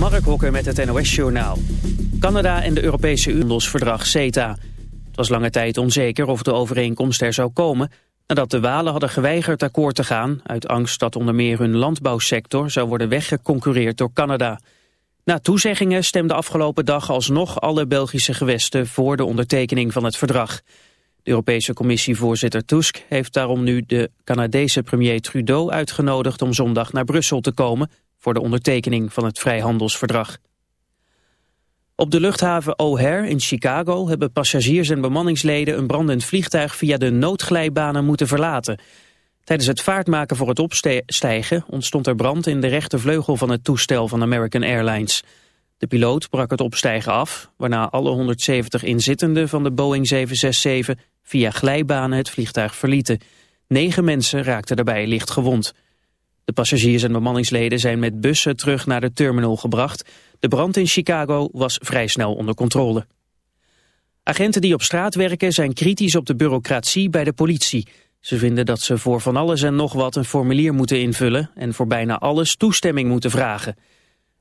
Mark Hokker met het NOS-journaal. Canada en de Europese Unie CETA. Het was lange tijd onzeker of de overeenkomst er zou komen... nadat de Walen hadden geweigerd akkoord te gaan... uit angst dat onder meer hun landbouwsector zou worden weggeconcureerd door Canada. Na toezeggingen stemden afgelopen dag alsnog alle Belgische gewesten... voor de ondertekening van het verdrag. De Europese Commissievoorzitter Tusk heeft daarom nu de Canadese premier Trudeau uitgenodigd... om zondag naar Brussel te komen voor de ondertekening van het vrijhandelsverdrag. Op de luchthaven O'Hare in Chicago hebben passagiers en bemanningsleden een brandend vliegtuig via de noodglijbanen moeten verlaten. Tijdens het vaartmaken voor het opstijgen ontstond er brand in de rechtervleugel van het toestel van American Airlines. De piloot brak het opstijgen af, waarna alle 170 inzittenden van de Boeing 767 via glijbanen het vliegtuig verlieten. Negen mensen raakten daarbij licht gewond. De passagiers en bemanningsleden zijn met bussen terug naar de terminal gebracht. De brand in Chicago was vrij snel onder controle. Agenten die op straat werken zijn kritisch op de bureaucratie bij de politie. Ze vinden dat ze voor van alles en nog wat een formulier moeten invullen... en voor bijna alles toestemming moeten vragen.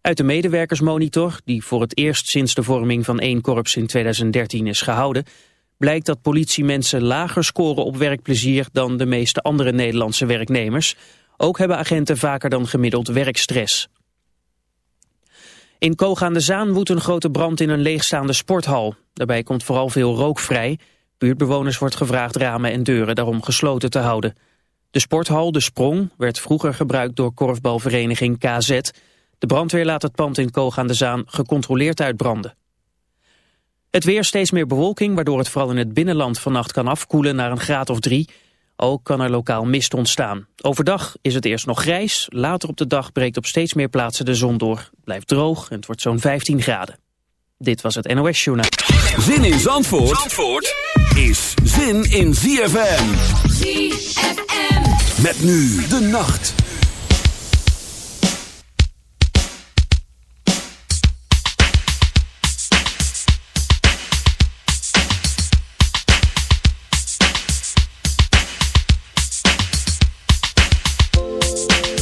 Uit de medewerkersmonitor, die voor het eerst sinds de vorming van één korps in 2013 is gehouden... blijkt dat politiemensen lager scoren op werkplezier dan de meeste andere Nederlandse werknemers... Ook hebben agenten vaker dan gemiddeld werkstress. In Koog aan de Zaan woedt een grote brand in een leegstaande sporthal. Daarbij komt vooral veel rook vrij. Buurtbewoners wordt gevraagd ramen en deuren daarom gesloten te houden. De sporthal De Sprong werd vroeger gebruikt door korfbalvereniging KZ. De brandweer laat het pand in Koog aan de Zaan gecontroleerd uitbranden. Het weer steeds meer bewolking, waardoor het vooral in het binnenland vannacht kan afkoelen naar een graad of drie... Ook kan er lokaal mist ontstaan. Overdag is het eerst nog grijs. Later op de dag breekt op steeds meer plaatsen de zon door. Het blijft droog en het wordt zo'n 15 graden. Dit was het NOS Journaal. Zin in Zandvoort, Zandvoort is zin in ZFM. ZFM. Met nu de nacht.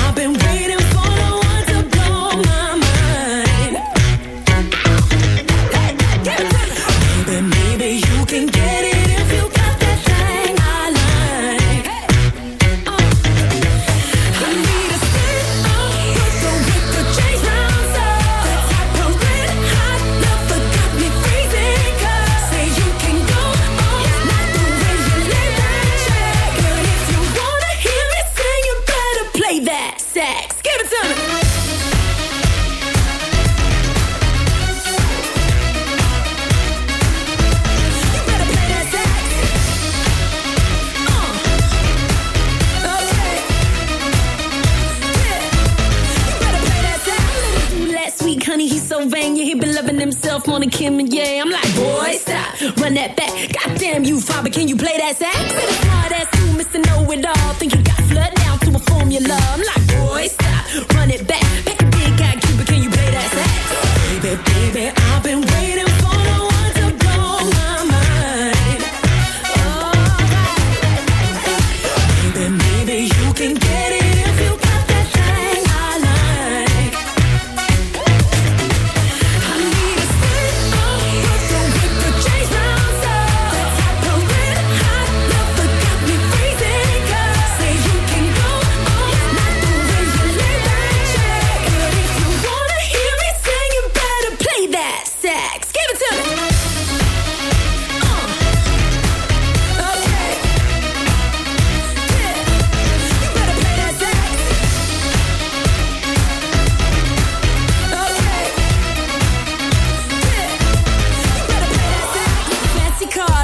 I've been waiting.